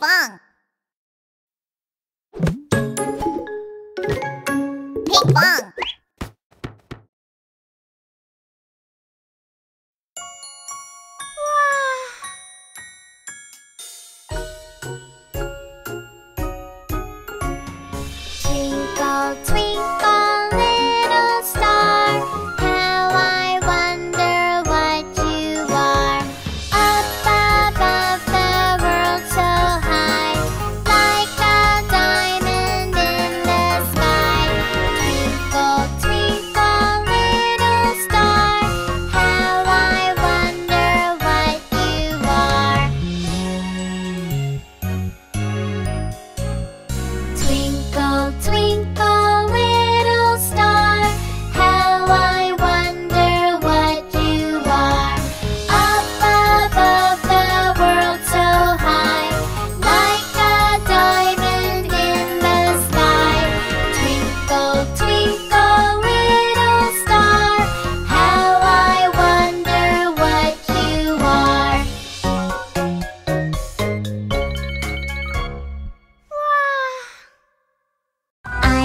pong. Ping pong.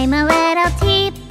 I'm a little teapot.